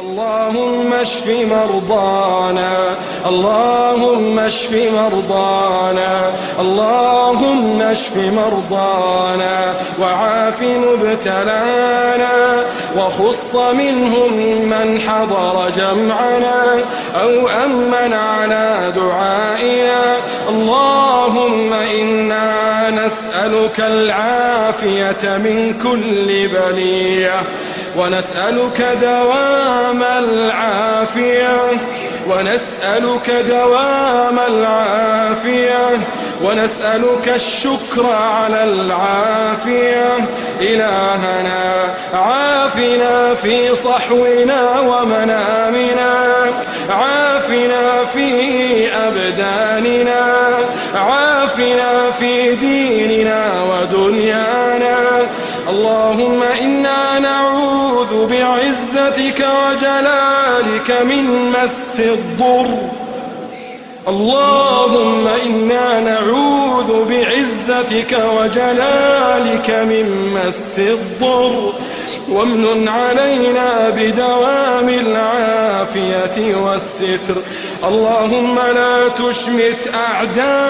اللهم اشف مرضانا. اللهم اشف مرضانا. اللهم اشف مرضانا. وعاف مبتلانا. وخص منهم من حضر جمعنا. أو أمن على دعائنا. اللهم إنا نسألك العافية من كل بلية. ونسألك دوام العافية. ونسألك دوام العافية. ونسألك الشكر على العافية. إلهنا عافنا في صحونا ومنامنا. عافنا في أبداننا. عافنا في ديننا ودنيانا. اللهم إنا نعوذ بعزتك وجلالك من مس الضر. اللهم إنا نعوذ بعزتك وجلالك من مس الضر. وامن علينا بدوام العافية والستر. اللهم لا تشمت أعداءنا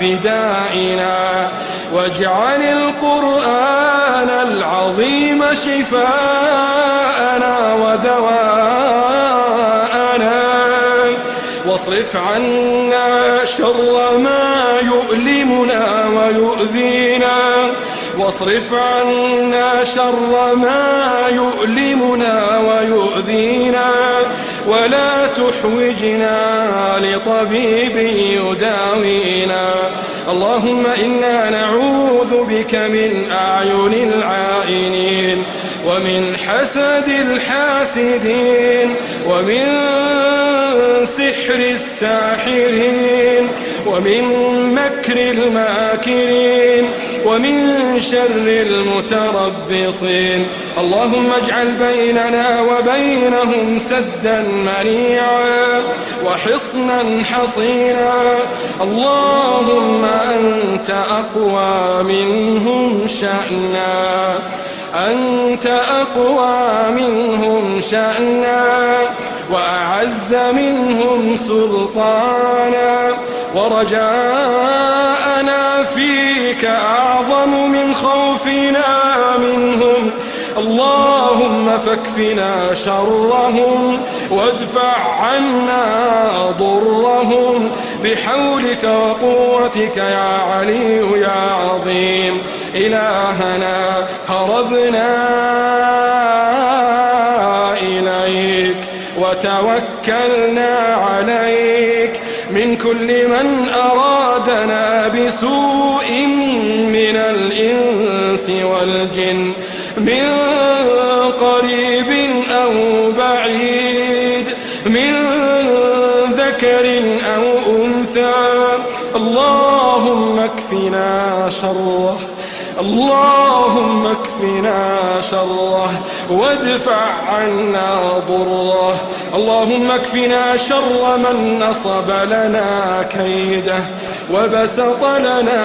بدائنا. واجعل القرآن العظيم شفاءنا ودواءنا. واصرف عنا شر ما يؤلمنا ويؤذينا. واصرف عنا شر ما يؤلمنا ويؤذينا ولا تحوجنا لطبيب يداوينا. اللهم إنا نعوذ بك من أعين العائنين ومن حسد الحاسدين ومن سحر الساحرين ومن مكر الماكرين. ومن شر المتربصين. اللهم اجعل بيننا وبينهم سدا منيعا وحصنا حصينا. اللهم أنت أقوى منهم شأنا. أنت أقوى منهم شأنا. وأعز منهم سلطانا ورجاءنا فيك أعظم من خوفنا منهم. اللهم فاكفنا شرهم وادفع عنا ضرهم. بحولك وقوتك يا علي يا عظيم. إلهنا هربنا وتوكلنا عليك. من كل من أرادنا بسوء من الإنس والجن من قريب أو بعيد من ذكر أو أنثى. اللهم اكفنا شره اللهم اكفنا شره. وادفع عنا ضره. اللهم اكفنا شر من نصب لنا كيده وبسط لنا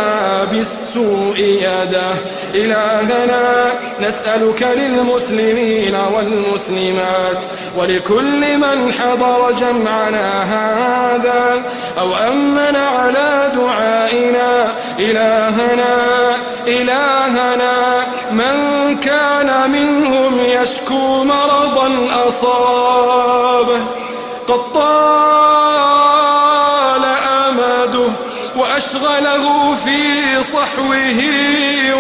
بالسوء يده. إلهنا نسألك للمسلمين والمسلمات ولكل من حضر جمعنا هذا أو أمن على دعائنا. إلهنا إلهنا من كان منهم يشكو مرضا أصابه قد طال أمده وأشغله في صحوه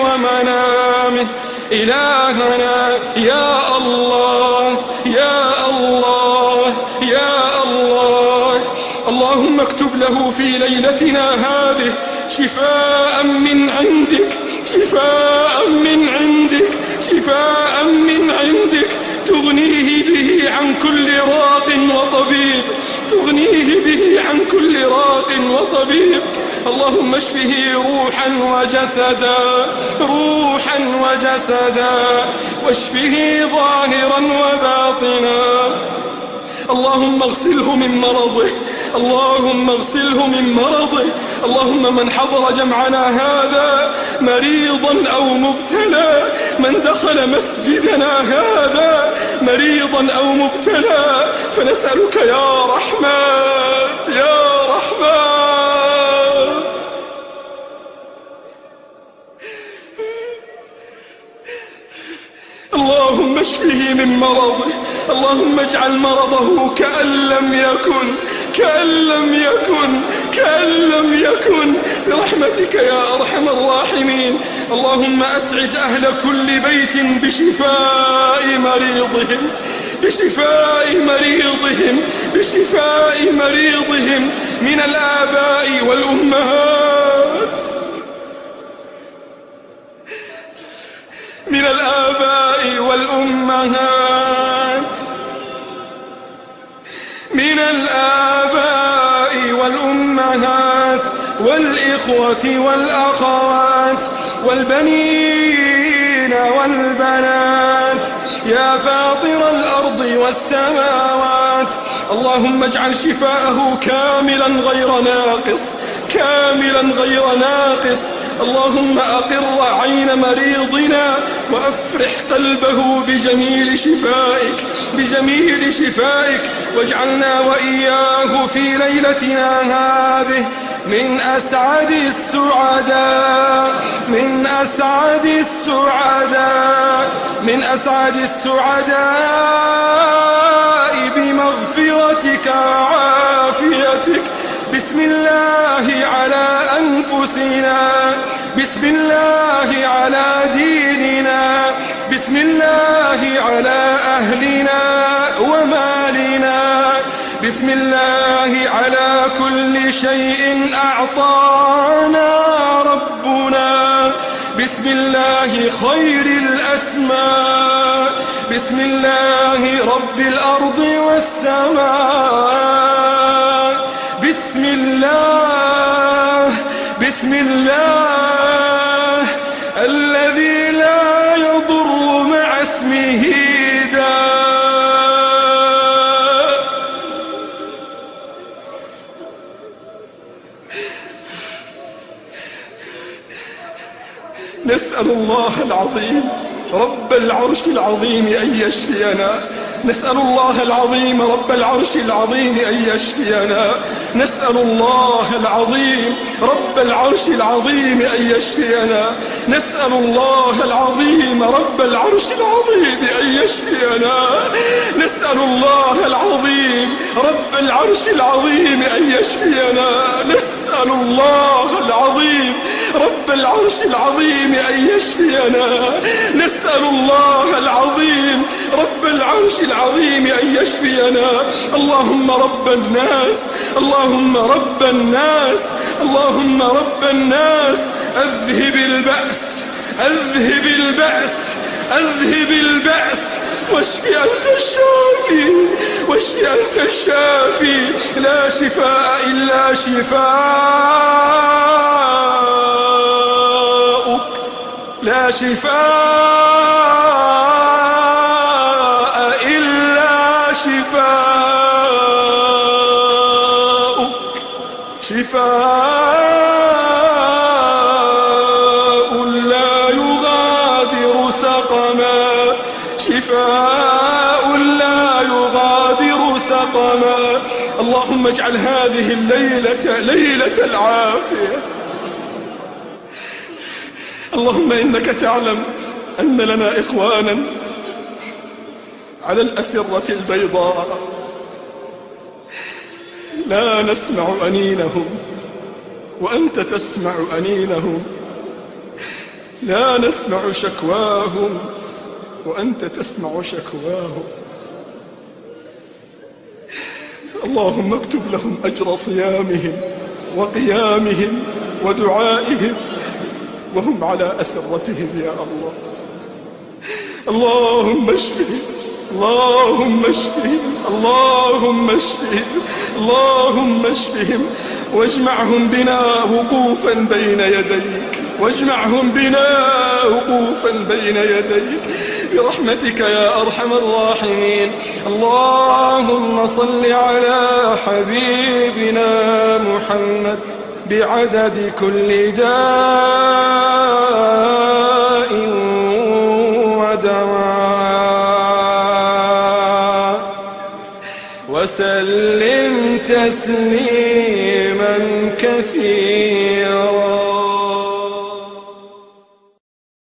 ومنامه. إلهنا يا الله يا الله يا الله. اللهم اكتب له في ليلتنا هذه شفاء من عندك شفاء من عندك. وطبيب اللهم اشفه روحا وجسدا روحا وجسدا واشفه ظاهرا وباطنا. اللهم اغسله من مرضه اللهم اغسله من مرضه. اللهم من حضر جمعنا هذا مريضا أو مبتلى من دخل مسجدنا هذا مريضا مريضا أو مبتلى فنسألك يا رحمن. مرضه اللهم اجعل مرضه كأن لم يكن كأن لم يكن كأن لم يكن. برحمتك يا أرحم الراحمين. اللهم أسعد أهل كل بيت بشفاء مريضهم بشفاء مريضهم بشفاء مريضهم من الآباء والأمهات. من الآباء والأمهات. الآباء والأمهات والإخوة والأخوات والبنين والبنات. يا فاطر الأرض والسماوات. اللهم اجعل شفاءه كاملا غير ناقص كاملا غير ناقص. اللهم أقر عين مريضنا وأفرح قلبه بجميل شفائك. بجميل شفائك واجعلنا وإياه في ليلتنا هذه من أسعد السعداء من أسعد السعداء من أسعد السعداء بمغفرتك وعافيتك. بسم الله على أنفسنا بسم الله على ومالنا بسم الله على كل شيء أعطانا ربنا. بسم الله خير الأسماء. بسم الله رب الأرض والسماء. بسم الله بسم الله. نسأل الله العظيم رب العرش العظيم أن يشفينا. نسأل الله العظيم رب العرش العظيم أن يشفينا. نسأل الله العظيم رب العرش العظيم أن يشفينا. نسأل الله العظيم رب العرش العظيم أن يشفينا. نسأل الله العظيم رب العرش العظيم أن يشفينا. نسأل الله العظيم رب العرش العظيم أن يشفينا. نسأل الله العظيم رب العرش العظيم أن يشفينا. اللهم رب الناس اللهم رب الناس اللهم رب الناس. أذهب البأس أذهب البأس أذهب البأس. واشف أنت الشافي واشف أنت الشافي. لا شفاء إلا شفاءك لا شفاء إلا شفاءك شفاء لا يغادر سقما. شفاء لا يغادر سقما. اللهم اجعل هذه الليلة ليلة العافية. اللهم إنك تعلم أن لنا إخوانا على الأسرة البيضاء. لا نسمع أنينهم وأنت تسمع أنينهم. لا نسمع شكواهم وأنت تسمع شكواهم. اللهم اكتب لهم أجر صيامهم وقيامهم ودعائهم. وهم على أسرتهم يا الله. اللهم اشفهم اللهم اشفهم اللهم اشفهم اللهم اشفهم. واجمعهم بنا وقوفا بين يديك. واجمعهم بنا وقوفا بين يديك. برحمتك يا أرحم الراحمين. اللهم صل على حبيبنا محمد. بعدد كل داء ودواء. وسلم تسليما